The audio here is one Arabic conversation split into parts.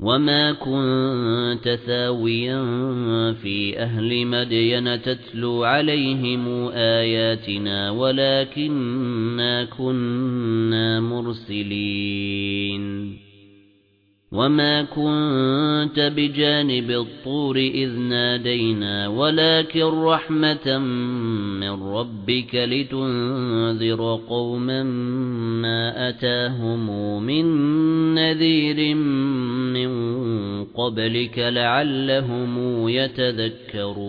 وَمَا كُنتَ ثَاوِيًا فِي أَهْلِ مَدْيَنَ تَتْلُو عَلَيْهِمْ آيَاتِنَا وَلَكِنَّا كُنَّا مُرْسِلِينَ وَمَا كُنتَ بِجَانِبِ الطُّورِ إِذْ نَادَيْنَا وَلَكِن رَّحْمَةً مِّن رَّبِّكَ لِتُنذِرَ قَوْمًا مَّا أَتَاهُم مِّن نَّذِيرٍ مِّن قَبْلِكَ لَعَلَّهُمْ يَتَذَكَّرُونَ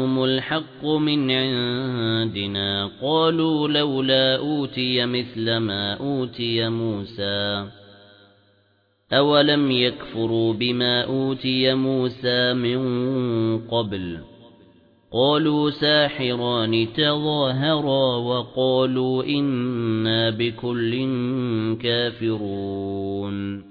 جَاءَهُمُ الْحَقُّ مِنْ عِندِنَا قَالُوا لَوْلَا أُوتِيَ مِثْلَ مَا أُوتِيَ مُوسَى أَوَلَمْ يَكْفُرُوا بِمَا أُوتِيَ مُوسَى مِنْ قَبْلُ قَالُوا سَاحِرَانِ تَظَاهَرَا وَقَالُوا إِنَّا بِكُلٍّ كَافِرُونَ